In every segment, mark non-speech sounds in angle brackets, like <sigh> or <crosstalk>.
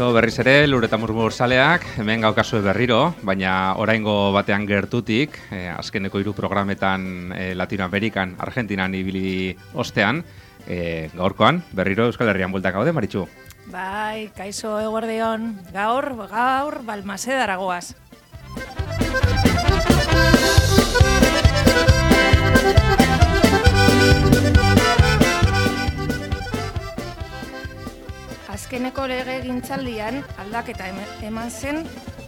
Kaixo berriz ere, lur eta murmur saleak, hemen gaukazue berriro, baina oraingo batean gertutik, eh, azkeneko hiru programetan eh, Latinoamerikan, Argentinan ibili ostean, eh, gaurkoan, berriro Euskal Herrian bultak gaude, Maritxu? Bai, kaixo eguerdeon, gaur, gaur, balmase Azkeneko lege gintzaldian aldaketa eman zen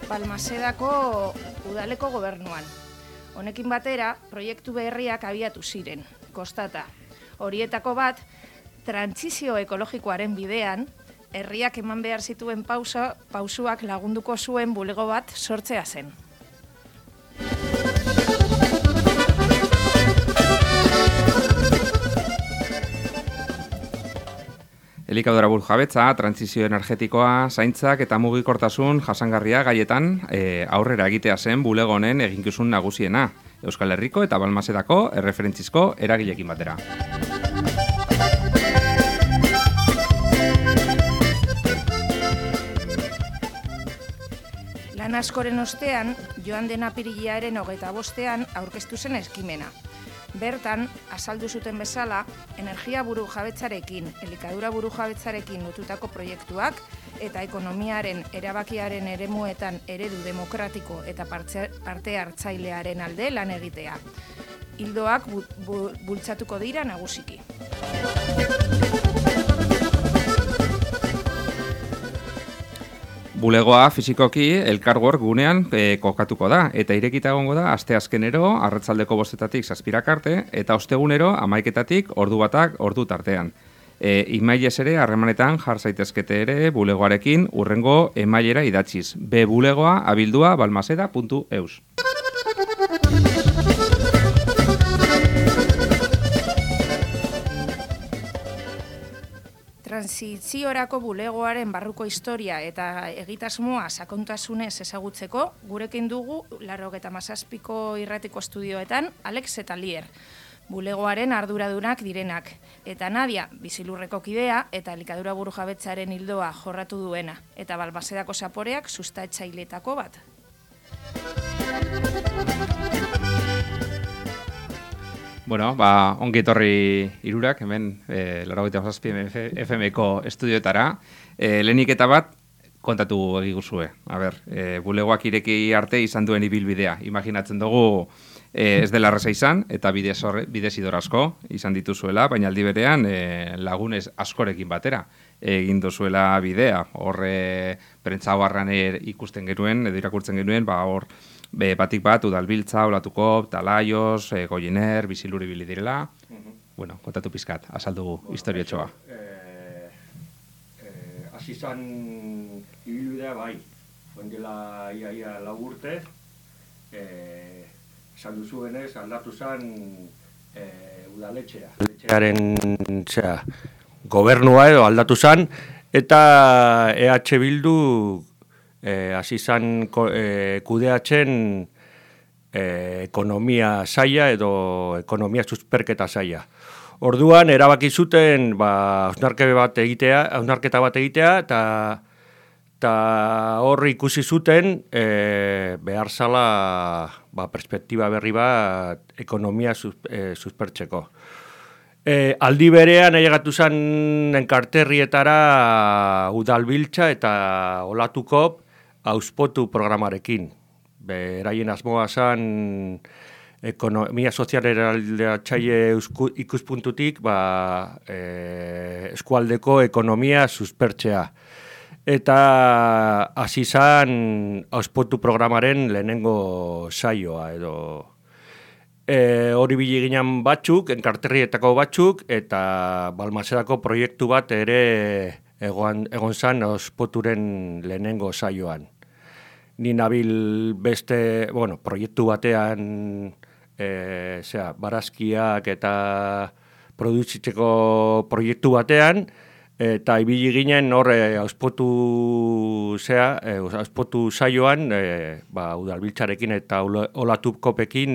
Balmasedako udaleko gobernuan. Honekin batera, proiektu beherriak abiatu ziren, kostata. Horietako bat, trantzizio ekologikoaren bidean, herriak eman behar zituen pausa, pausuak lagunduko zuen bulego bat sortzea zen. Elikadura buru jabetza, transizio energetikoa, zaintzak eta mugikortasun jasangarria gaietan e, aurrera egitea zen bulego honen eginkizun nagusiena. Euskal Herriko eta Balmasedako erreferentzizko eragilekin batera. Lan askoren ostean, joan den apirilearen hogeita bostean aurkeztu zen eskimena. Bertan, azaldu zuten bezala, energia buru jabetzarekin, elikadura buru jabetzarekin lotutako proiektuak eta ekonomiaren erabakiaren eremuetan eredu demokratiko eta parte hartzailearen alde lan egitea. Hildoak bultzatuko dira nagusiki. Bulegoa fizikoki elkargor gunean e, kokatuko da, eta irekita egongo da, aste azkenero, arratzaldeko bostetatik zazpirak arte, eta ostegunero, amaiketatik, ordu batak, ordu tartean. E, Imailez ere, harremanetan jar zaitezkete ere bulegoarekin urrengo emailera idatziz. B bulegoa abildua balmaseda.eus. Transiziorako bulegoaren barruko historia eta egitasmoa sakontasunez ezagutzeko, gurekin dugu, laro eta mazazpiko irratiko estudioetan, Alex eta Lier, bulegoaren arduradunak direnak, eta Nadia, bizilurreko kidea, eta elikadura buru jabetzaren hildoa jorratu duena, eta balbasedako zaporeak sustatzailetako bat. Bueno, ba, ongi etorri irurak, hemen, e, lara goita FM-ko estudioetara. E, lehenik eta bat, kontatu egiguzue. A ber, e, bulegoak ireki arte izan duen ibilbidea. Imaginatzen dugu e, ez dela reza izan, eta bide, zorre, bide asko izan dituzuela, baina aldi berean e, lagunez askorekin batera egin duzuela bidea. Horre, prentza er ikusten genuen, edo irakurtzen genuen, ba, hor, be, batik bat, udalbiltza, olatuko, talaios, e, goiener, biziluri bili direla. Mhm. Bueno, kontatu pizkat, azaldu bueno, historiotxoa. Eh, eh, Azizan ibilbidea bai, ondela ia ia lagurte, eh, esan duzuenez, aldatu zen eh, udaletxea. Udaletxearen txea, gobernua edo aldatu zen, eta EH Bildu hasi zan eh, kudeatzen eh, ekonomia saia edo ekonomia susperketa saia. Orduan erabaki zuten ba bat egitea, ausnarketa bat egitea eta eta horri ikusi zuten e, behar zala ba, perspektiba berri bat ekonomia sus, e, suspertzeko. E, aldi berean ailegatu zen enkarterrietara udalbiltza eta olatukop auspotu programarekin. Beraien asmoa zan ekonomia sozialera txaile ikuspuntutik ba, e, eskualdeko ekonomia suspertzea. Eta hasi zan auspotu programaren lehenengo saioa edo e, hori bili ginen batzuk, enkarterrietako batzuk, eta balmazedako proiektu bat ere egon, egon zan auspoturen lehenengo saioan ni nabil beste, bueno, proiektu batean e, zera, barazkiak eta produzitzeko proiektu batean, eta ibili ginen hor e, auspotu zea, e, auspotu saioan, e, ba, udalbiltzarekin eta olatupkopekin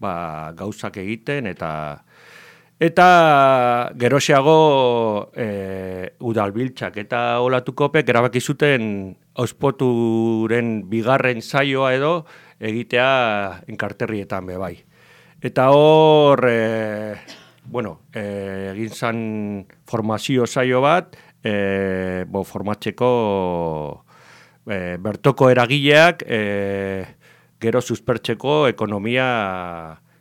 ba, gauzak egiten, eta Eta geroxeago e, udalbiltzak eta olatukopek erabaki zuten auspoturen bigarren saioa edo egitea enkarterrietan be bai. Eta hor, e, bueno, e, egin zan formazio saio bat, e, bo, formatzeko e, bertoko eragileak e, gero suspertzeko ekonomia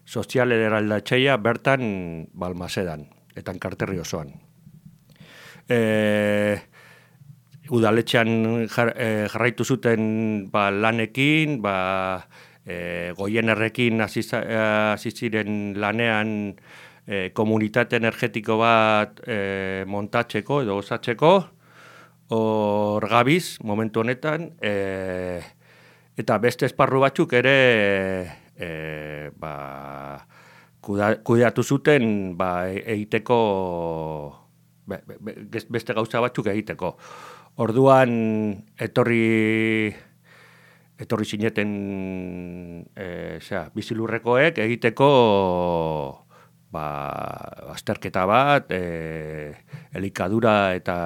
sozial eraldatxeia bertan balmasedan, eta enkarterri osoan. E, udaletxean jar, e, jarraitu zuten ba, lanekin, ba, e, goienerrekin aziziren lanean e, komunitate energetiko bat e, montatzeko edo osatzeko, hor gabiz, momentu honetan, e, eta beste esparru batzuk ere e, ba, kudeatu zuten ba, e, egiteko beste gauza batzuk egiteko. Orduan etorri etorri sineten e, zera, bizilurrekoek egiteko ba, azterketa bat, e, elikadura eta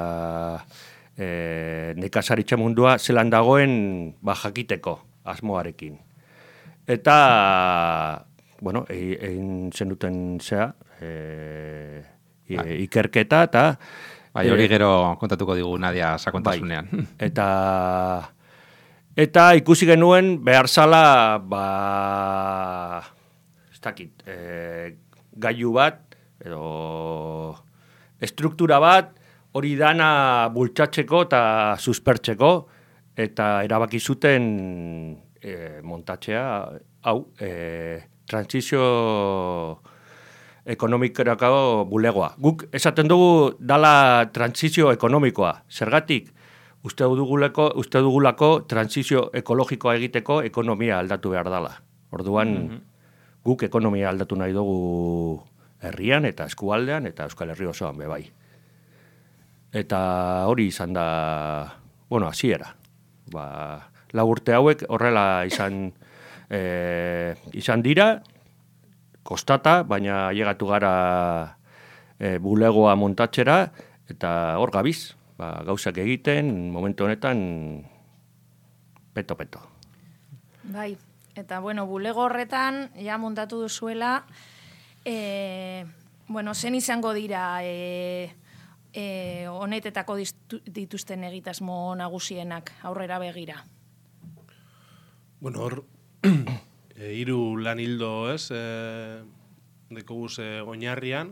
e, nekazaritza mundua zelan dagoen ba, jakiteko asmoarekin. Eta, bueno, e, egin zen duten zea, e, bai. ikerketa, eta... Bai, hori e, gero kontatuko digu Nadia sakontasunean. Bai, <laughs> eta, eta ikusi genuen behar zala, ba, ez dakit, e, gaiu bat, edo estruktura bat, hori dana bultzatzeko eta suspertzeko, eta erabaki zuten e, montatzea, hau, e, transizio ekonomikorako bulegoa. Guk esaten dugu dala transizio ekonomikoa. Zergatik, uste dugulako, uste dugulako transizio ekologikoa egiteko ekonomia aldatu behar dala. Orduan, mhm. guk ekonomia aldatu nahi dugu herrian eta eskualdean eta Euskal Herri osoan bebai. Eta hori izan da, bueno, hasiera. Ba, lau urte hauek horrela izan e, izan dira, kostata, baina llegatu gara e, bulegoa montatxera, eta hor gabiz, ba, gauzak egiten, momentu honetan, peto-peto. Bai, eta bueno, bulego horretan, ja montatu duzuela, e, bueno, zen izango dira, e, e, honetetako dituzten egitasmo nagusienak aurrera begira. Bueno, hor, <clears throat> e, iru lan hildo, ez, e, deko guz e, oinarrian,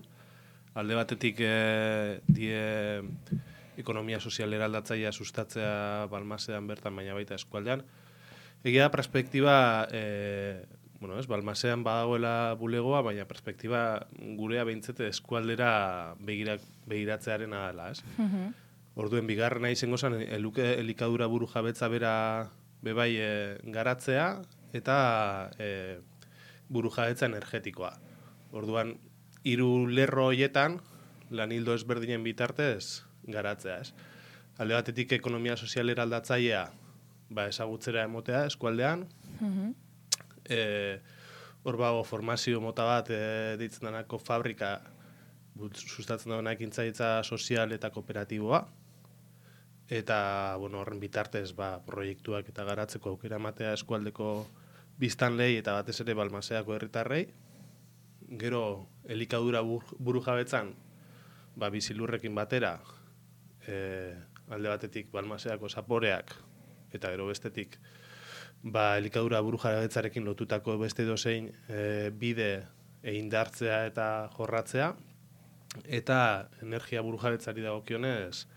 alde batetik e, die ekonomia sozial eraldatzaia sustatzea balmasean bertan, baina baita eskualdean. Egia da, perspektiba, e, bueno, ez, balmasean badagoela bulegoa, baina perspektiba gurea behintzete eskualdera begirak, begiratzearen adala, ez? Mm Orduen, bigarren nahi zengo zen, elikadura buru jabetza bera bebai e, garatzea eta e, buru energetikoa. Orduan, hiru lerro hoietan, lan hildo ezberdinen bitartez, garatzea, ez? Alde batetik ekonomia sozial eraldatzailea, ba, ezagutzera emotea eskualdean, mm hor bago formazio mota bat e, ditzen denako fabrika sustatzen dagoena ekintzaitza sozial eta kooperatiboa, eta bueno, horren bitartez ba, proiektuak eta garatzeko aukera matea eskualdeko biztanlei eta batez ere balmaseako herritarrei. Gero elikadura buru jabetzan ba, bizilurrekin batera e, alde batetik balmaseako zaporeak eta gero bestetik ba, elikadura buru jabetzarekin lotutako beste dozein e, bide egin dartzea eta jorratzea eta energia buru jabetzari dagokionez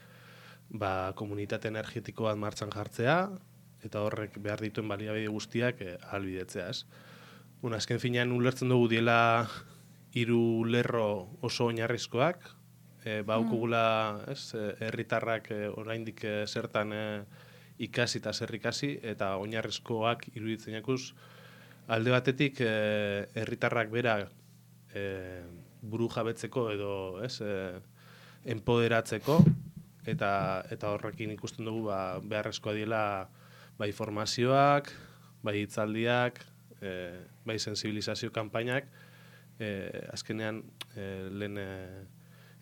ba, komunitate energetiko bat martxan jartzea, eta horrek behar dituen baliabide guztiak eh, albidetzea, ez? Bueno, azken finean ulertzen dugu diela hiru lerro oso oinarrizkoak, e, ba, mm. ez, eh, herritarrak e, oraindik e, zertan e, ikasi eta zer ikasi, eta oinarrizkoak iruditzen jakuz, alde batetik herritarrak bera e, buru jabetzeko edo, ez, e, empoderatzeko, eta eta horrekin ikusten dugu ba, beharrezkoa diela bai formazioak, bai hitzaldiak, e, bai sensibilizazio kanpainak e, azkenean e, lehen e,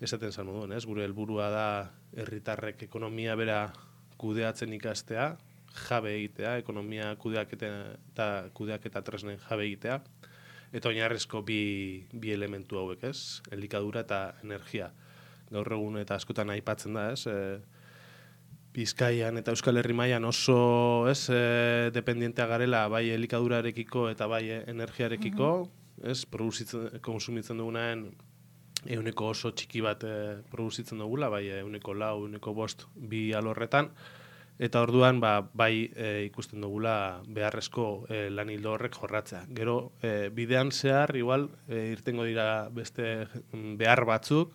esaten zan moduen, ez? Gure helburua da herritarrek ekonomia bera kudeatzen ikastea, jabe egitea, ekonomia kudeaketa eta kudeaketa tresnen jabe egitea, eta oinarrezko bi, bi elementu hauek, ez? Elikadura eta energia. Gaur egun eta askotan aipatzen da, ez? E, Bizkaian eta Euskal Herri mailan oso, ez, e, dependientea garela bai elikadurarekiko eta bai energiarekiko, ez, produzitzen, konsumitzen dugunaen euneko oso txiki bat e, produzitzen dugula, bai euneko lau, euneko bost, bi alorretan, eta orduan ba, bai e, ikusten dugula beharrezko e, lan hildo horrek jorratzea. Gero, e, bidean zehar, igual, e, irtengo dira beste mm, behar batzuk,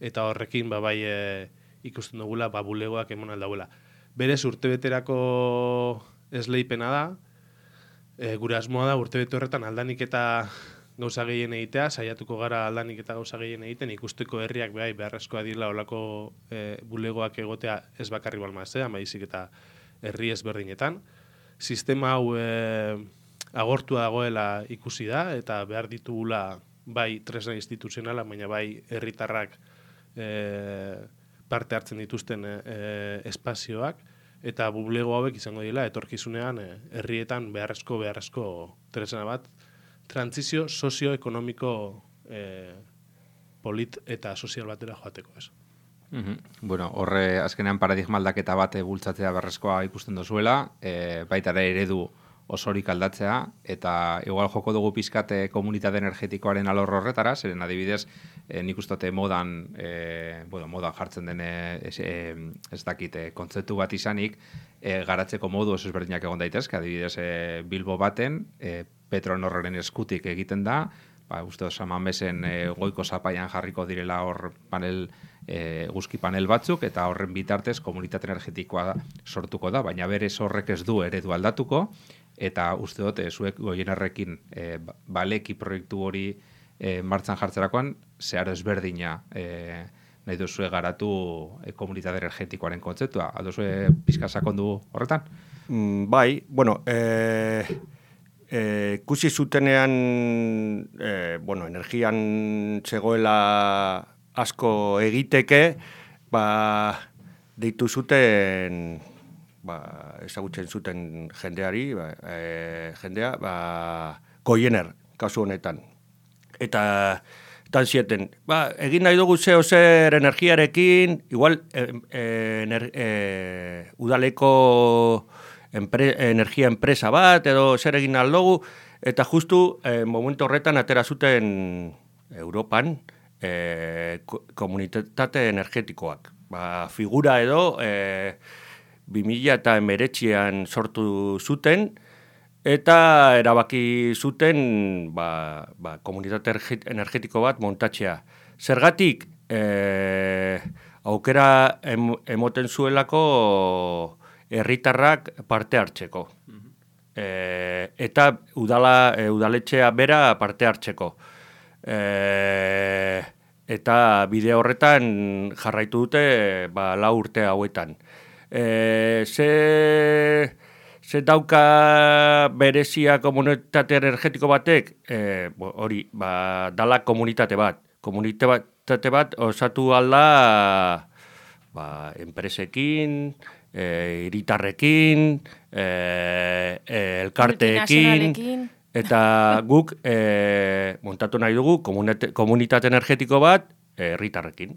eta horrekin ba, bai e, ikusten dugula ba, bulegoak emon aldauela. Berez urtebeterako esleipena da, e, gure asmoa da urtebete horretan aldanik eta gauza gehien egitea, saiatuko gara aldanik eta gauza gehien egiten, ikusteko herriak behai beharrezkoa dira olako e, bulegoak egotea ez bakarri balmazea, maizik eta herri ezberdinetan. Sistema hau e, agortu dagoela ikusi da, eta behar ditugula bai tresna instituzionala, baina bai herritarrak e, parte hartzen dituzten e, espazioak, eta bublego hauek izango dira, etorkizunean e, herrietan beharrezko, beharrezko tresna bat, trantzizio sozioekonomiko e, polit eta sozial batera joateko ez. Mm Bueno, horre azkenean paradigma aldaketa bat bultzatzea berrezkoa ikusten dozuela, e, baita ere eredu osorik aldatzea, eta igual joko dugu pizkate komunitate energetikoaren alor horretara, zeren adibidez, e, nik ustote modan, e, bueno, modan jartzen den ez, e, ez dakit, e, kontzeptu bat izanik, e, garatzeko modu ez ezberdinak egon daitezke, adibidez, e, Bilbo baten, e, Petronorren eskutik egiten da, ba, uste osaman besen e, goiko zapaian jarriko direla hor panel, e, guzki panel batzuk, eta horren bitartez komunitate energetikoa sortuko da, baina berez horrek ez du eredu aldatuko, eta uste dut, e, zuek goienarrekin e, baleki proiektu hori e, martzan jartzerakoan, zehar ezberdina e, nahi duzu garatu e, komunitate energetikoaren kontzeptua. Aldo zue pizka sakondu horretan? Mm, bai, bueno, e, e, kusi zutenean, e, bueno, energian zegoela asko egiteke, ba, deitu zuten ba, ezagutzen zuten jendeari, ba, e, jendea, ba, koiener, kasu honetan. Eta, tan zieten, ba, egin nahi dugu zeo zer energiarekin, igual, e, e, ener, e, udaleko empre, energia enpresa bat, edo zer egin aldogu, eta justu, e, momentu horretan, atera zuten Europan, e, komunitate energetikoak. Ba, figura edo, e, 2000 eta emeretxian sortu zuten, eta erabaki zuten ba, ba, komunitate energetiko bat montatzea. Zergatik, e, aukera em, emoten zuelako herritarrak parte hartzeko. E, eta udala, e, udaletxea bera parte hartzeko. E, eta bide horretan jarraitu dute ba, la urte hauetan e, ze, ze dauka berezia komunitate energetiko batek, e, hori, ba, dala komunitate bat. Komunitate bat osatu alda ba, enpresekin, e, iritarrekin, e, e, elkarteekin, eta guk e, montatu nahi dugu komunitate energetiko bat herritarrekin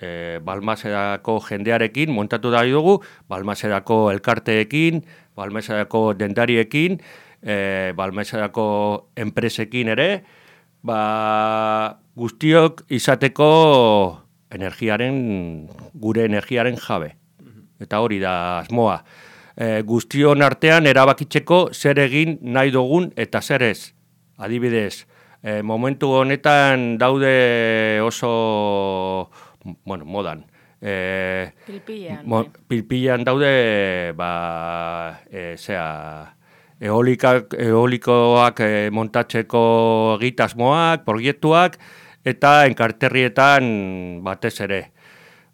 e, balmazedako jendearekin montatu da dugu, balmazedako elkarteekin, balmazedako dendariekin, e, balmazedako enpresekin ere, ba, guztiok izateko energiaren, gure energiaren jabe. Eta hori da asmoa. E, guztion artean erabakitzeko zer egin nahi dugun eta zer ez. Adibidez, e, momentu honetan daude oso bueno, modan. E, pilpillan. Mo, eh? pilpillan daude, ba, e, zera, eolikak, eolikoak e, montatzeko egitasmoak, proiektuak, eta enkarterrietan batez ere.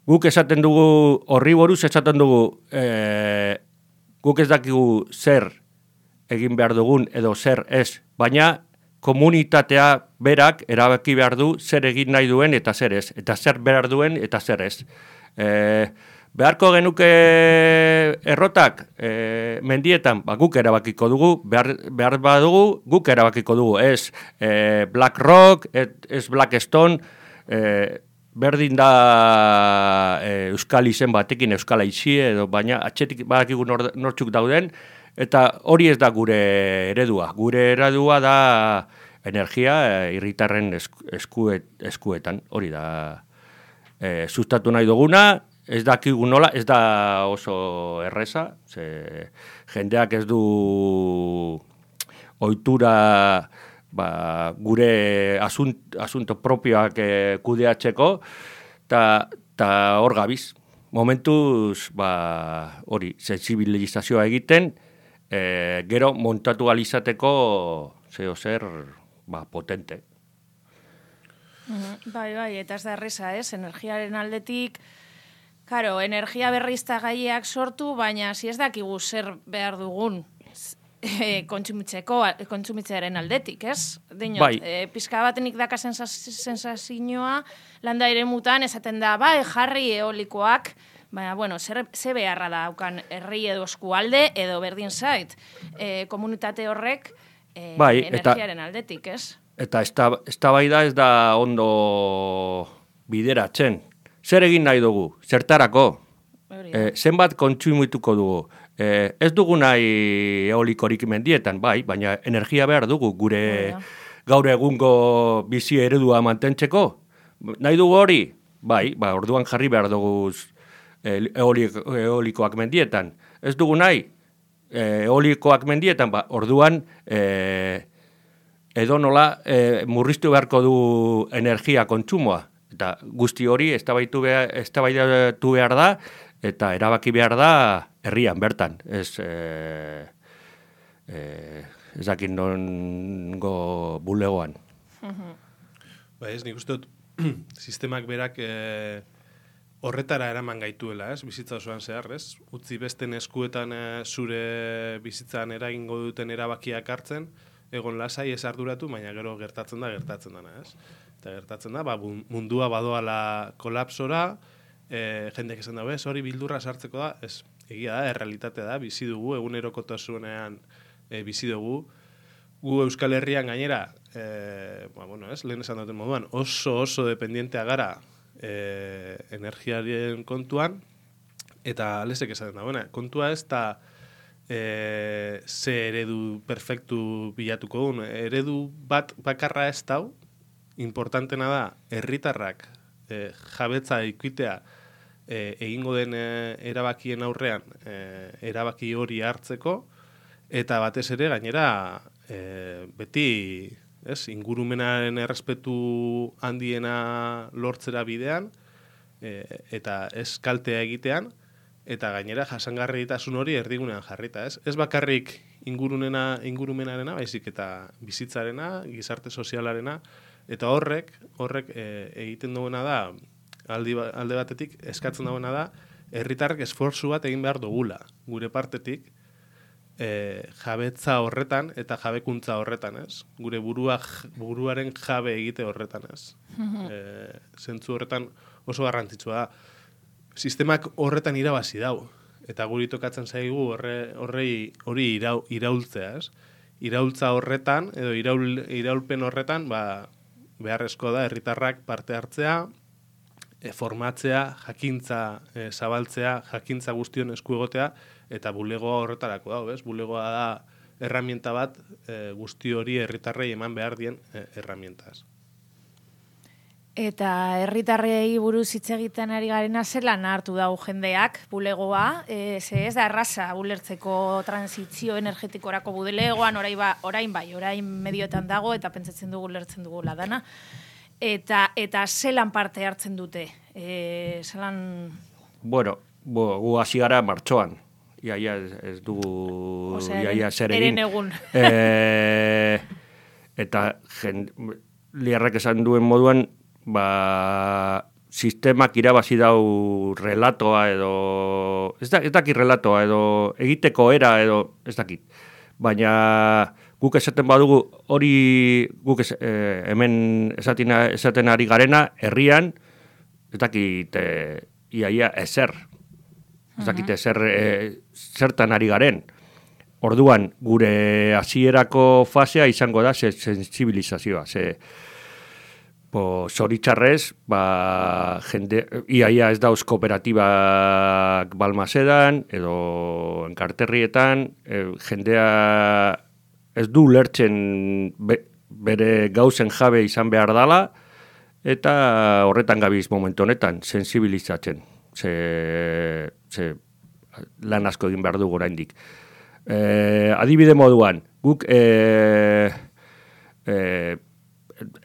Guk esaten dugu, horri boruz esaten dugu, e, guk ez dakigu zer egin behar dugun edo zer ez, baina komunitatea berak erabaki behar du zer egin nahi duen eta zer ez, eta zer behar duen eta zer ez. E, beharko genuke errotak? E, mendietan, ba, guk erabakiko dugu, behar, behar badugu, guk erabakiko dugu, ez e, Black Rock, ez Black Stone, e, berdin da e, Euskal izen batekin Euskal Aixie, edo baina atxetik badakigu nortzuk dauden, eta hori ez da gure eredua. Gure eredua da energia irritarren eskuet, eskuetan, hori da e, sustatu nahi duguna, ez dakigu nola, ez da oso erreza, ze jendeak ez du ohitura ba, gure asunt, asunto propioak e, kudeatzeko, eta hor gabiz. Momentuz, ba, hori, sensibilizazioa egiten, e, gero montatu alizateko zeo zer ba, potente. Mm, bai, bai, eta ez da erresa, ez? Energiaren aldetik, karo, energia berrizta gaiak sortu, baina si ez dakigu zer behar dugun e, kontsumitzeko, kontsumitzearen aldetik, ez? Dinot, bai. e, pizka batenik daka sensazioa, landa ere mutan, esaten da, bai, jarri eolikoak, Baina, bueno, zer, ze beharra da, haukan herri edo eskualde, edo berdin zait, e, komunitate horrek, e, bai, energiaren eta, aldetik, ez? Eta ez da bai da ez da ondo bideratzen. Zer egin nahi dugu? Zertarako? E, zenbat kontsumituko dugu? E, ez dugu nahi eolikorik mendietan, bai, baina energia behar dugu gure gaur egungo bizi eredua mantentzeko. Nahi dugu hori? Bai, ba, orduan jarri behar dugu eolikoak mendietan. Ez dugu nahi? e, eolikoak mendietan, ba, orduan, e, edo nola e, murriztu beharko du energia kontsumoa. Eta guzti hori eztabaitu behar, behar da, eta erabaki behar da herrian bertan. Ez, e, e, ezakin nongo bulegoan. Ba ez, nik uste dut, <clears throat> sistemak berak... E horretara eraman gaituela, ez? Bizitza osoan zehar, ez? Utzi besten eskuetan e, zure bizitzan eragingo duten erabakiak hartzen, egon lasai ez arduratu, baina gero gertatzen da, gertatzen dana, ez? Eta gertatzen da, ba, mundua badoala kolapsora, e, jendeak esan dago, ez? Hori bildurra sartzeko da, ez? Egia da, errealitatea da, bizi dugu, egunerokotasunean e, bizi dugu, gu Euskal Herrian gainera, e, ba, bueno, ez? Lehen esan duten moduan, oso oso dependientea gara e, energiaren kontuan, eta alesek esaten da, bueno, kontua ez da e, ze eredu perfektu bilatuko duen, eredu bat bakarra ez dau, importantena da, herritarrak e, jabetza ikuitea e, egingo den e, erabakien aurrean e, erabaki hori hartzeko, eta batez ere gainera e, beti ez, ingurumenaren errespetu handiena lortzera bidean, e, eta ez kaltea egitean, eta gainera jasangarritasun hori erdigunean jarrita, ez? Ez bakarrik ingurunena, ingurumenarena, baizik eta bizitzarena, gizarte sozialarena, eta horrek, horrek e, egiten duena da, aldi, ba, alde batetik, eskatzen duena da, herritarrek esfortzu bat egin behar dugula, gure partetik, e, jabetza horretan eta jabekuntza horretan, ez? Gure burua, buruaren jabe egite horretan, ez? e, zentzu horretan oso garrantzitsua da. Sistemak horretan irabazi dau. Eta guri tokatzen zaigu horre, horrei hori irau, iraultzea, ez? Iraultza horretan, edo iraul, iraulpen horretan, ba, beharrezko da, herritarrak parte hartzea, e, formatzea, jakintza e, zabaltzea, jakintza guztion esku egotea, eta bulegoa horretarako da, bez? Bulegoa da herramienta bat e, guzti hori herritarrei eman behar dien e, herramientaz. Eta herritarrei buruz hitz egiten ari garena zelan hartu dau jendeak bulegoa, e, ze ez da erraza ulertzeko transizio energetikorako budelegoan orain, ba, orain bai, orain medioetan dago eta pentsatzen dugu ulertzen dugu ladana. Eta, eta zelan parte hartzen dute? E, zelan... Bueno, bo, gu hasi gara martxoan iaia ez, ez dugu iaia zer egin. egun. <laughs> E, eta jen, liarrak esan duen moduan, ba, sistemak irabazi dau relatoa edo, ez, da, ez dakit relatoa edo egiteko era edo ez dakit. Baina guk esaten badugu hori guk es, e, hemen esatina, esaten ari garena, herrian, ez dakit e, iaia ezer. Ez dakit ezer e, zertan ari garen. Orduan, gure hasierako fasea izango da ze sensibilizazioa, ze po, zoritxarrez, ba, jende, iaia ez dauz kooperatibak balmasedan, edo enkarterrietan, e, jendea ez du lertzen be, bere gauzen jabe izan behar dala, eta horretan gabiz momentu honetan, sensibilizatzen. Ze, ze lan asko egin behar dugu oraindik. E, adibide moduan, guk e, e,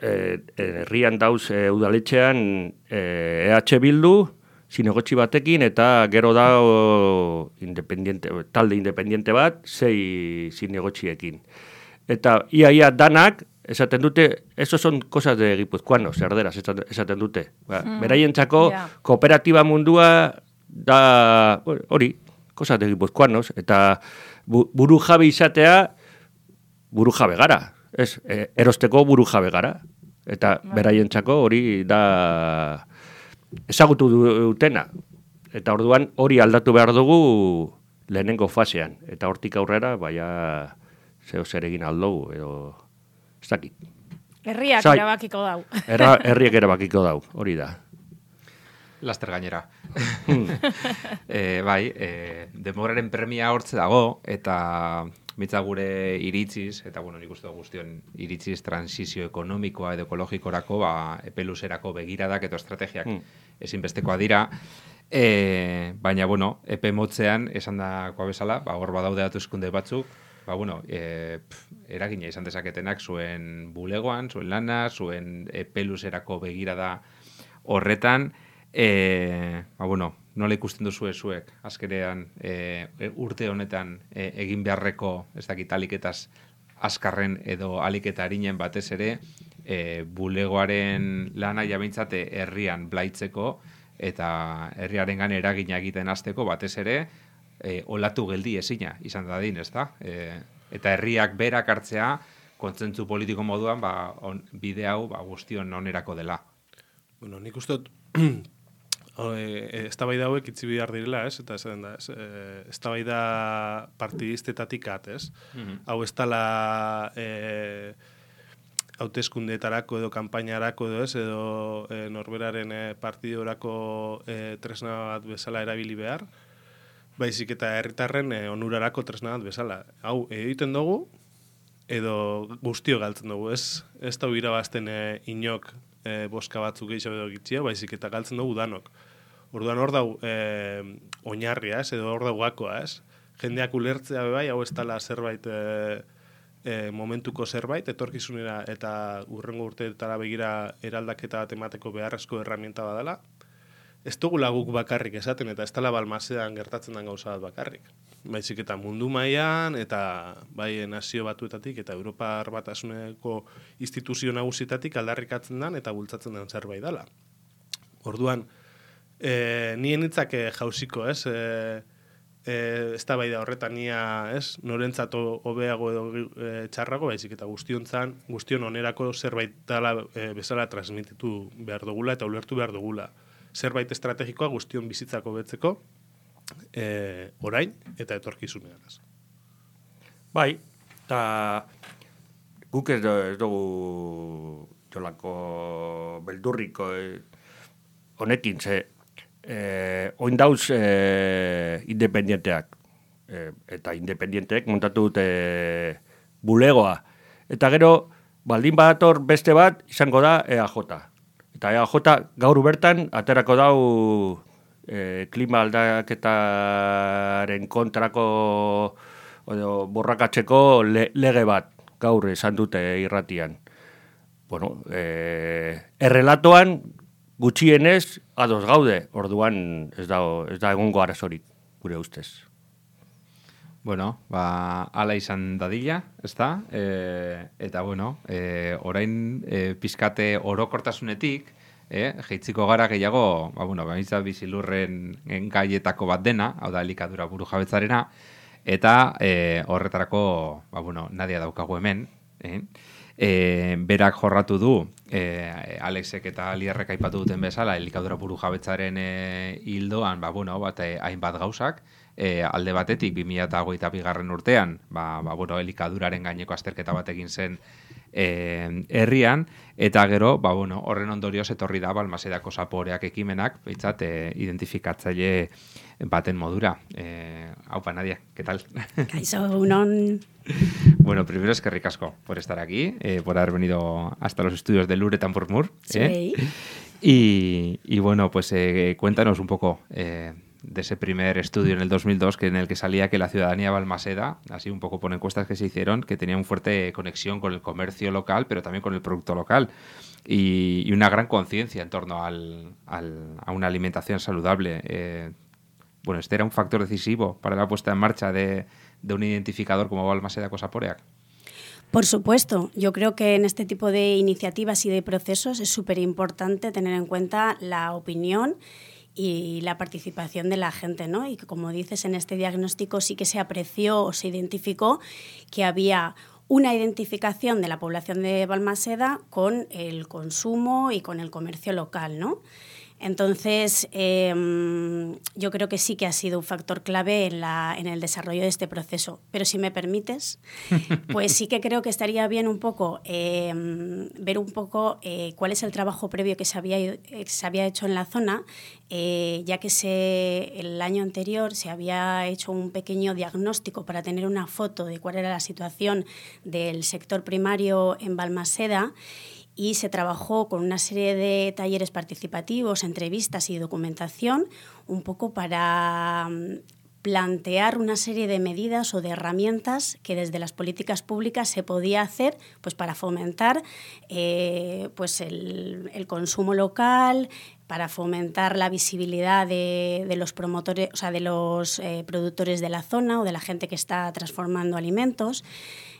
e, herrian dauz e, udaletxean e, EH Bildu, zinegotxi batekin, eta gero da independiente, talde independiente bat, zei zinegotxiekin. Eta iaia danak, esaten dute, eso son cosas de gipuzkoanos, erderaz, esaten dute. Ba, mm, beraien txako, kooperatiba mundua, da, hori, cosas de gipuzkoanos, eta buru jabe izatea, buru jabe gara. Ez, e, erosteko buru jabe gara. Eta bai. beraien txako hori da ezagutu dutena. Eta orduan hori aldatu behar dugu lehenengo fasean. Eta hortik aurrera, baina zeo zer egin aldugu, edo ez dakit. Herriak Zai, erabakiko dau. <laughs> Erra, herriak erabakiko dau, hori da. Laster gainera. <laughs> E, bai, e, demograren premia hortze dago, eta mitza gure iritziz, eta bueno, nik uste guztion iritziz transizio ekonomikoa edo ekologikorako, ba, epeluserako begiradak eta estrategiak mm. ezinbestekoa dira. E, baina, bueno, epe motzean, esan da koa bezala, ba, hor badaude eskunde batzuk, ba, bueno, e, pf, eragina izan dezaketenak zuen bulegoan, zuen lana, zuen epeluserako begirada horretan, e, ba, bueno, nola ikusten duzu zuek azkerean e, urte honetan e, egin beharreko ez dakit aliketaz azkarren edo aliketa harinen batez ere e, bulegoaren lana jabintzate herrian blaitzeko eta herriaren gane eragina egiten hasteko batez ere e, olatu geldi ezina izan dadin, ez da? E, eta herriak berak hartzea kontzentzu politiko moduan ba, on, bide hau ba, guztion onerako dela. Bueno, nik uste ez da bai hauek itzi bihar direla, ez? Eta ez da, ez? Ez da bai da partidistetatik at, ez? Mhm. Hau ez tala e, hauteskundeetarako edo kanpainarako edo ez, edo e, norberaren e, partidorako e, tresna bat bezala erabili behar, baizik eta herritarren e, onurarako tresna bat bezala. Hau, egiten dugu, edo guztio galtzen dugu, ez? Ez da irabazten e, inok e, boska batzuk gehiago edo gitzia, baizik eta galtzen dugu danok. Orduan hor dau e, oinarria, ez, edo hor dau gakoa, ez. Jendeak ulertzea bai, hau ez tala zerbait e, e, momentuko zerbait, etorkizunera eta urrengo urte eta begira eraldaketa bat emateko beharrezko herramienta badala. Ez dugu laguk bakarrik esaten eta ez tala balmazean gertatzen den gauza bat bakarrik. Baizik eta mundu mailan eta bai nazio batuetatik eta Europar batasuneko instituzio nagusitatik aldarrikatzen den eta bultzatzen den zerbait dela. Orduan, e, nien itzak jausiko, ez? E, e, ez da bai da horretan nia, ez? Norentzat hobeago edo e, txarrago, baizik eta guztiontzan, guztion onerako zerbait dala e, bezala transmititu behar dugula eta ulertu behar dugula. Zerbait estrategikoa guztion bizitzako betzeko, e, orain eta etorkizunean. Bai, eta guk ez dugu jolako beldurriko honekin, ze eh, oin dauz eh, independienteak. Eh, eta independienteek montatu dute bulegoa. Eta gero, baldin badator beste bat, izango da EAJ. Eta EAJ gaur bertan, aterako dau eh, klima aldaketaren kontrako edo, borrakatzeko lege bat gaur esan dute irratian. Bueno, eh, errelatoan gutxienez ados gaude, orduan ez da, ez da egongo arazorik, gure ustez. Bueno, ba, ala izan dadila, ez da? E, eta, bueno, e, orain e, pizkate orokortasunetik, e, jeitziko gara gehiago, ba, bueno, ba, bizilurren engaietako bat dena, hau da, elikadura buru jabetzarena, Eta e, horretarako, ba, bueno, nadia daukagu hemen, eh? E, berak jorratu du, e, Alexek eta Alierrek aipatu duten bezala, elikadura buru jabetzaren e, hildoan, ba, bueno, bat, e, hainbat gauzak, e, alde batetik 2008 bigarren urtean, ba, ba, bueno, elikaduraren gaineko azterketa bat egin zen e, herrian, eta gero, ba, bueno, horren ondorioz etorri da balmasedako zaporeak ekimenak, behitzat, e, identifikatzaile baten modura. E, haupa, Nadia, ¿qué tal? <laughs> Kaixo, unon. Bueno, primero es que ricasco por estar aquí, eh, por haber venido hasta los estudios de Lure Tampurmur. ¿eh? Sí. Y, y, bueno, pues eh, cuéntanos un poco eh, de ese primer estudio en el 2002 que en el que salía que la ciudadanía Balmaseda, así un poco por encuestas que se hicieron, que tenía una fuerte conexión con el comercio local, pero también con el producto local y, y una gran conciencia en torno al, al, a una alimentación saludable. Eh, bueno, este era un factor decisivo para la puesta en marcha de, de un identificador como Balmaseda Cosaporeac. Por supuesto, yo creo que en este tipo de iniciativas y de procesos es súper importante tener en cuenta la opinión y la participación de la gente, ¿no? Y que, como dices, en este diagnóstico sí que se apreció o se identificó que había una identificación de la población de Balmaseda con el consumo y con el comercio local, ¿no? Entonces, eh, yo creo que sí que ha sido un factor clave en, la, en, el desarrollo de este proceso. Pero si me permites, <laughs> pues sí que creo que estaría bien un poco eh, ver un poco eh, cuál es el trabajo previo que se había, eh, se había hecho en la zona, eh, ya que se, el año anterior se había hecho un pequeño diagnóstico para tener una foto de cuál era la situación del sector primario en Balmaseda y se trabajó con una serie de talleres participativos, entrevistas y documentación, un poco para mm, plantear una serie de medidas o de herramientas que desde las políticas públicas se podía hacer pues para fomentar eh, pues el, el, consumo local, para fomentar la visibilidad de, de los promotores, o sea, de los eh, productores de la zona o de la gente que está transformando alimentos.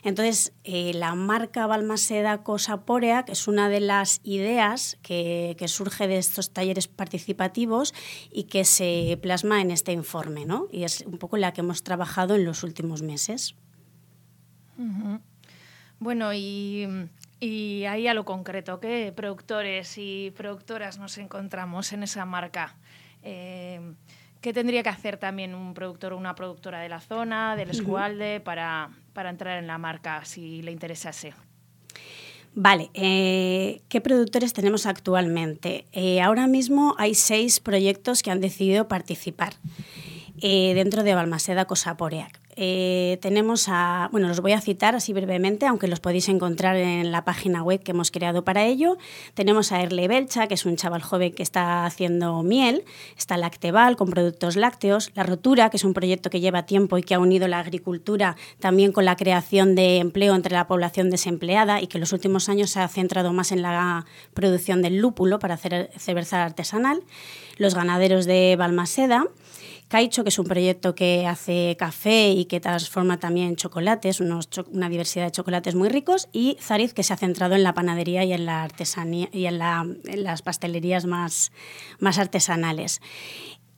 Entonces, eh, la marca Balmaseda Cosa Porea, que es una de las ideas que, que, surge de estos talleres participativos y que se plasma en este informe, ¿no? Y es un poco la que hemos trabajado en los últimos meses. Uh -huh. Bueno, y, y ahí a lo concreto, ¿qué productores y productoras nos encontramos en esa marca? Eh, ¿Qué tendría que hacer también un productor o una productora de la zona, del Escualde, para, para entrar en la marca, si le interesase? Vale, eh, ¿qué productores tenemos actualmente? Eh, ahora mismo hay seis proyectos que han decidido participar eh, dentro de Balmaseda Cosaporeac. Eh, tenemos a, bueno, los voy a citar así brevemente, aunque los podéis encontrar en la página web que hemos creado para ello. Tenemos a Erle Belcha, que es un chaval joven que está haciendo miel. Está Lacteval, con productos lácteos. La Rotura, que es un proyecto que lleva tiempo y que ha unido la agricultura también con la creación de empleo entre la población desempleada y que en los últimos años se ha centrado más en la producción del lúpulo para hacer cerveza artesanal. Los ganaderos de Balmaseda. Caicho, que es un proyecto que hace café y que transforma también chocolates, una diversidad de chocolates muy ricos, y Zariz, que se ha centrado en la panadería y en la artesanía y en, la, en las pastelerías más artesanales.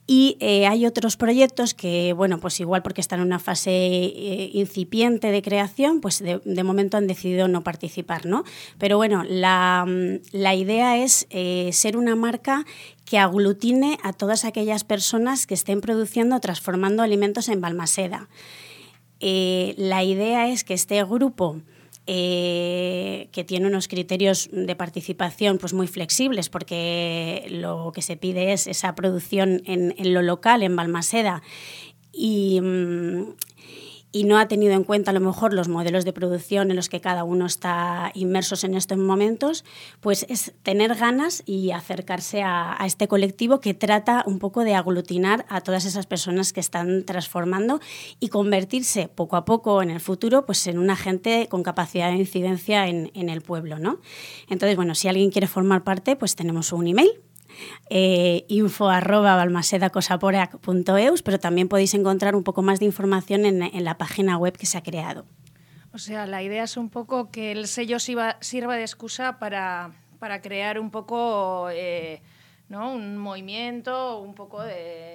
Y eh, hay otros proyectos que, bueno, pues igual porque están en una fase eh, incipiente de creación, pues de, momento han decidido no participar, ¿no? Pero bueno, la, la idea es eh, ser una marca que aglutine a todas aquellas personas que estén produciendo o transformando alimentos en Balmaseda. La idea es que este grupo eh, que tiene unos criterios de participación pues muy flexibles porque lo que se pide es esa producción en, en lo local, en Balmaseda. Y, y no ha tenido en cuenta a lo mejor los modelos de producción en los que cada uno está inmersos en estos momentos, pues es tener ganas y acercarse a, este colectivo que trata un poco de aglutinar a todas esas personas que están transformando y convertirse poco a poco en el futuro pues en una gente con capacidad de incidencia en, en el pueblo. ¿no? Entonces, bueno, si alguien quiere formar parte, pues tenemos un email eh, info arroba pero también podéis encontrar un poco más de información en, la página web que se ha creado. O sea, la idea es un poco que el sello sirva, sirva de excusa para, para crear un poco eh, ¿no? un movimiento, un poco de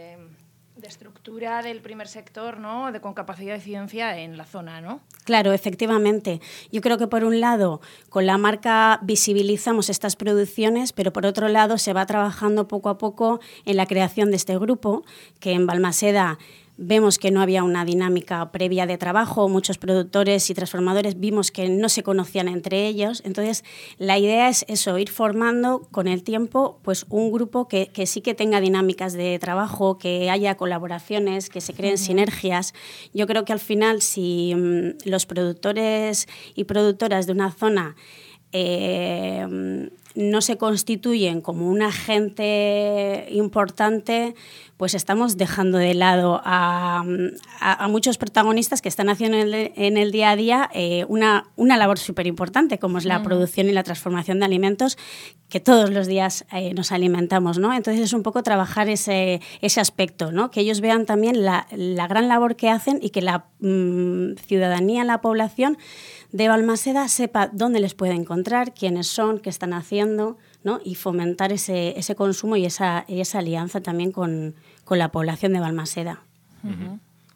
de estructura del primer sector, ¿no? De, con capacidad de ciencia en la zona, ¿no? Claro, efectivamente. Yo creo que por un lado, con la marca visibilizamos estas producciones, pero por otro lado se va trabajando poco a poco en la creación de este grupo, que en Balmaseda vemos que no había una dinámica previa de trabajo, muchos productores y transformadores vimos que no se conocían entre ellos, entonces la idea es eso, ir formando con el tiempo pues un grupo que, sí que tenga dinámicas de trabajo, que haya colaboraciones, que se creen sinergias. Yo creo que al final si mm, los productores y productoras de una zona eh, no se constituyen como un agente importante, pues estamos dejando de lado a, muchos protagonistas que están haciendo en el, día a día eh, una, una, labor súper importante, como es la producción y la transformación de alimentos, que todos los días eh, nos alimentamos. ¿no? Entonces es un poco trabajar ese, ese aspecto, ¿no? que ellos vean también la, gran labor que hacen y que la mm, ciudadanía, la población, de Balmaseda sepa dónde les puede encontrar, quiénes son, qué están haciendo, ¿no? y fomentar ese, ese consumo y esa, esa alianza también con, con, la población de Balmaseda.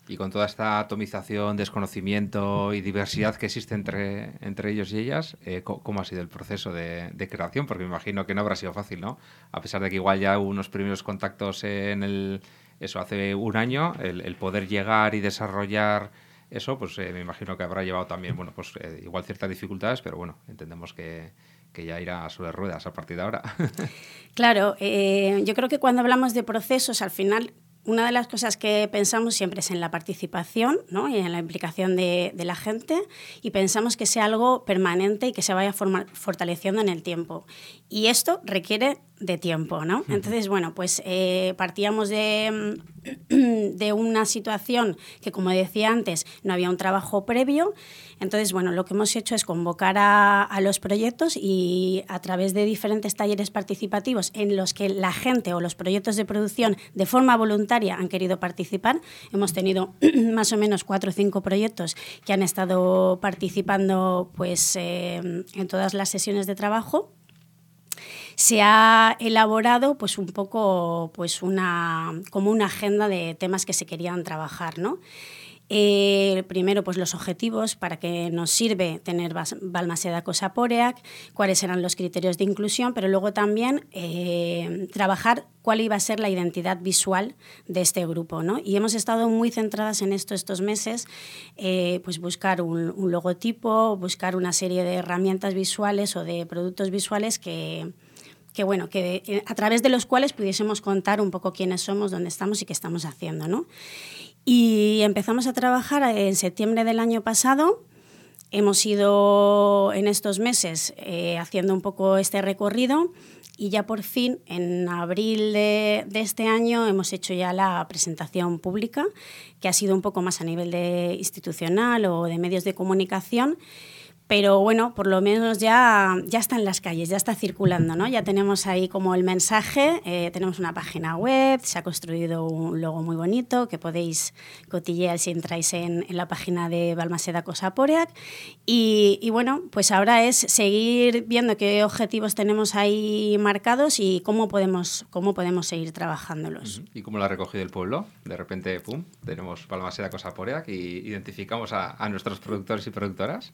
Y con toda esta atomización, desconocimiento y diversidad que existe entre, entre ellos y ellas, eh, ¿cómo ha sido el proceso de, de, creación? Porque me imagino que no habrá sido fácil, ¿no? A pesar de que igual ya hubo unos primeros contactos en el, eso hace un año, el, el poder llegar y desarrollar eso pues eh, me imagino que habrá llevado también, bueno, pues eh, igual ciertas dificultades, pero bueno, entendemos que, que ya irá sobre ruedas a partir de ahora. <laughs> claro, eh, yo creo que cuando hablamos de procesos, al final una de las cosas que pensamos siempre es en la participación ¿no? y en la implicación de, de, la gente y pensamos que sea algo permanente y que se vaya fortaleciendo en el tiempo. Y esto requiere de tiempo, ¿no? Entonces, bueno, pues eh, partíamos de, <clears throat> de, una situación que, como decía antes, no había un trabajo previo. Entonces, bueno, lo que hemos hecho es convocar a, a, los proyectos y a través de diferentes talleres participativos en los que la gente o los proyectos de producción de forma voluntaria han querido participar. Hemos tenido <clears throat> más o menos cuatro o cinco proyectos que han estado participando pues, eh, en todas las sesiones de trabajo se ha elaborado pues un poco pues una, como una agenda de temas que se querían trabajar, ¿no? Eh, primero, pues los objetivos, para qué nos sirve tener Balmaseda Cosa Poreac, cuáles eran los criterios de inclusión, pero luego también eh, trabajar cuál iba a ser la identidad visual de este grupo. ¿no? Y hemos estado muy centradas en esto estos meses, eh, pues buscar un, logotipo, buscar una serie de herramientas visuales o de productos visuales que, que bueno, que eh, a través de los cuales pudiésemos contar un poco quiénes somos, dónde estamos y qué estamos haciendo, ¿no? Y empezamos a trabajar en septiembre del año pasado. Hemos ido en estos meses eh, haciendo un poco este recorrido y ya por fin en abril de, de, este año hemos hecho ya la presentación pública, que ha sido un poco más a nivel de institucional o de medios de comunicación pero bueno, por lo menos ya, ya está en las calles, ya está circulando, ¿no? Ya tenemos ahí como el mensaje, eh, tenemos una página web, se ha construido un logo muy bonito que podéis cotillear si entráis en, la página de Balmaseda Cosaporeac y, y, bueno, pues ahora es seguir viendo qué objetivos tenemos ahí marcados y cómo podemos, cómo podemos seguir trabajándolos. ¿Y cómo lo ha recogido el pueblo? De repente, pum, tenemos Balmaseda Cosaporeac y identificamos a nuestros productores y productoras.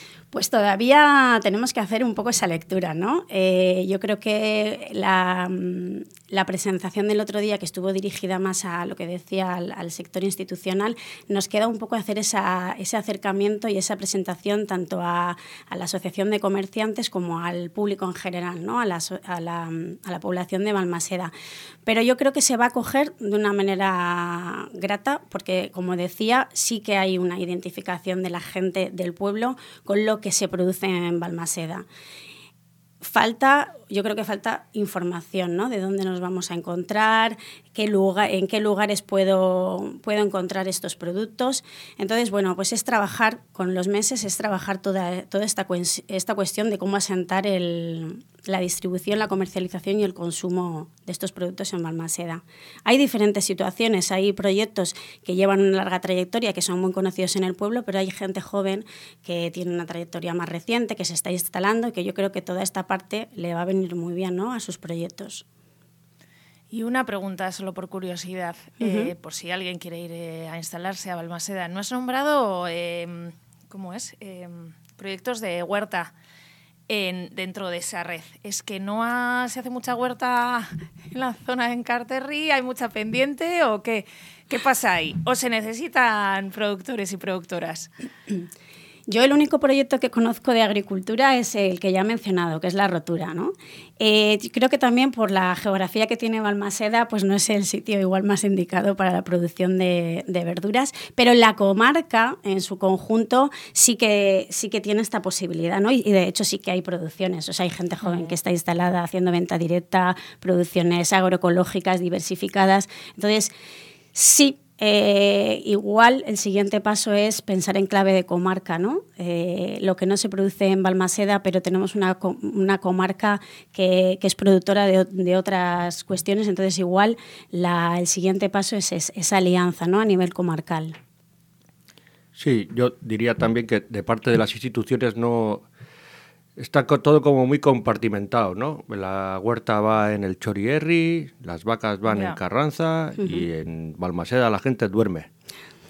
Pues todavía tenemos que hacer un poco esa lectura, ¿no? Eh, yo creo que la, mm, la, presentación del otro día, que estuvo dirigida más a lo que decía al, sector institucional, nos queda un poco hacer esa, ese acercamiento y esa presentación tanto a, a, la Asociación de Comerciantes como al público en general, ¿no? A la, a la, a la población de Balmaseda. Pero yo creo que se va a coger de una manera grata, porque, como decía, sí que hay una identificación de la gente del pueblo con lo que se produce en Balmaseda. Falta, yo creo que falta información, ¿no? De dónde nos vamos a encontrar, qué lugar, en qué lugares puedo, puedo encontrar estos productos. Entonces, bueno, pues es trabajar con los meses, es trabajar toda, toda esta, esta cuestión de cómo asentar la distribución, la comercialización y el consumo de estos productos en Balmaseda. Hay diferentes situaciones, hay proyectos que llevan una larga trayectoria, que son muy conocidos en el pueblo, pero hay gente joven que tiene una trayectoria más reciente, que se está instalando que yo creo que toda esta parte le va a venir muy bien ¿no? a sus proyectos. Y una pregunta solo por curiosidad, eh, por si alguien quiere ir eh, a instalarse a Balmaseda. ¿No has nombrado, eh, cómo es, eh, proyectos de huerta en, dentro de esa red? ¿Es que no ha- se hace mucha huerta en la zona de Encarterri? ¿Hay mucha pendiente o qué? ¿Qué pasa ahí? ¿O se necesitan productores y productoras? <clears throat> Yo el único proyecto que conozco de agricultura es el que ya he mencionado, que es la rotura. ¿no? Eh, creo que también por la geografía que tiene Balmaseda, pues no es el sitio igual más indicado para la producción de, de verduras, pero la comarca en su conjunto sí que, sí que tiene esta posibilidad, ¿no? y, y de hecho sí que hay producciones, o sea, hay gente joven que está instalada haciendo venta directa, producciones agroecológicas diversificadas. Entonces, sí, eh, igual el siguiente paso es pensar en clave de comarca, ¿no? Eh, lo que no se produce en Balmaseda, pero tenemos una, una comarca que, que es productora de, de otras cuestiones, entonces igual la- el siguiente paso es, es- esa alianza, ¿no? A nivel comarcal. Sí, yo diría también que de parte de las instituciones no está todo como muy compartimentado, ¿no? La huerta va en el Chorierri, las vacas van en Carranza y en Balmaseda la gente duerme.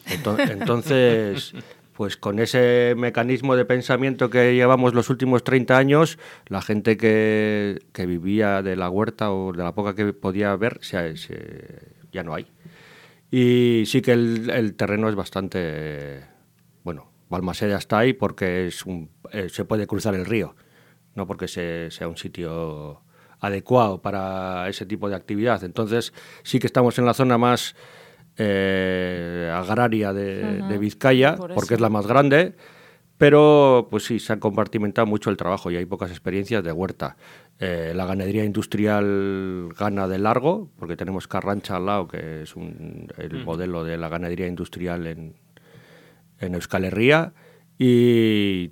Ento- <laughs> Entonces, pues con ese mecanismo de pensamiento que llevamos los últimos 30 años, la gente que, que vivía de la huerta o de la poca que podía ver, se- se- ya no hay. Y sí que el, el terreno es bastante... Balmaseda está ahí porque es un, eh, se puede cruzar el río, no porque se- sea un sitio adecuado para ese tipo de actividad. Entonces sí que estamos en la zona más eh, agraria de, de Vizcaya, por porque es la más grande, pero pues sí, se han compartimentado mucho el trabajo y hay pocas experiencias de huerta. Eh, la ganadería industrial gana de largo, porque tenemos Carrancha al lado, que es un- el modelo de la ganadería industrial en, en Euskal Herria, y,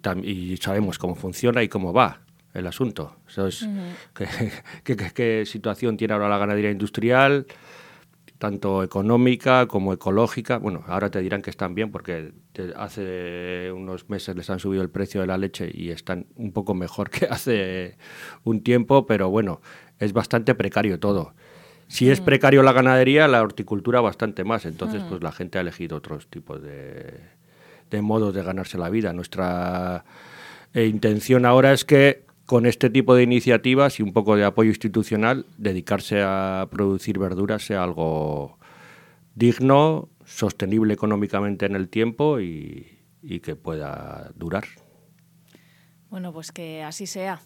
sabemos cómo funciona y cómo va el asunto. ¿qué, qué- qué- qué situación tiene ahora la ganadería industrial? tanto económica como ecológica. Bueno, ahora te dirán que están bien porque te- hace unos meses les han subido el precio de la leche y están un poco mejor <laughs> que hace un tiempo, pero bueno, es bastante precario todo. Si es precario la ganadería, la horticultura bastante más. Entonces, pues la gente ha elegido otros tipos de, de modos de ganarse la vida. Nuestra eh, intención ahora es que con este tipo de iniciativas y un poco de apoyo institucional, dedicarse a producir verduras sea algo digno, sostenible económicamente en el tiempo y, y que pueda durar. Bueno, pues que así sea.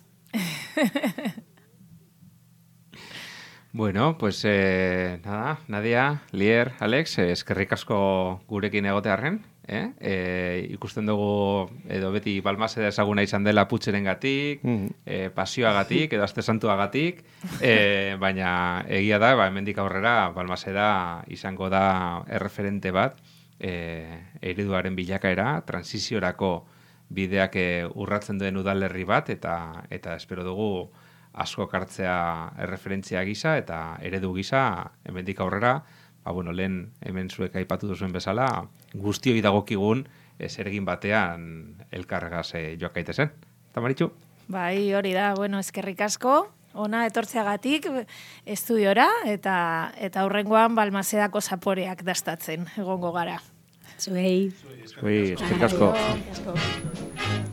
Bueno, pues eh, nada, Nadia, Lier, Alex, eh, eskerrik asko gurekin egotearren, eh? Eh, ikusten dugu edo beti balmaseda ezaguna izan dela putxeren gatik, Mhm. eh, pasioagatik, edo azte santuagatik, eh, baina egia da, ba, hemendik aurrera balmaseda izango da erreferente bat, eh, ereduaren bilakaera, transiziorako bideak urratzen duen udalerri bat, eta eta espero dugu asko kartzea erreferentzia gisa eta eredu gisa hemendik aurrera, ba, bueno, lehen hemen zuek aipatu duzuen bezala, guztioi dagokigun eh, zer egin batean elkarregaz eh, joak gaitezen. Eta Maritxu? Bai, hori da, bueno, eskerrik asko, ona etortzeagatik estudiora eta eta aurrengoan balmasedako zaporeak dastatzen egongo gara. Zuei. Ui, eskerrik asko. Aio, asko.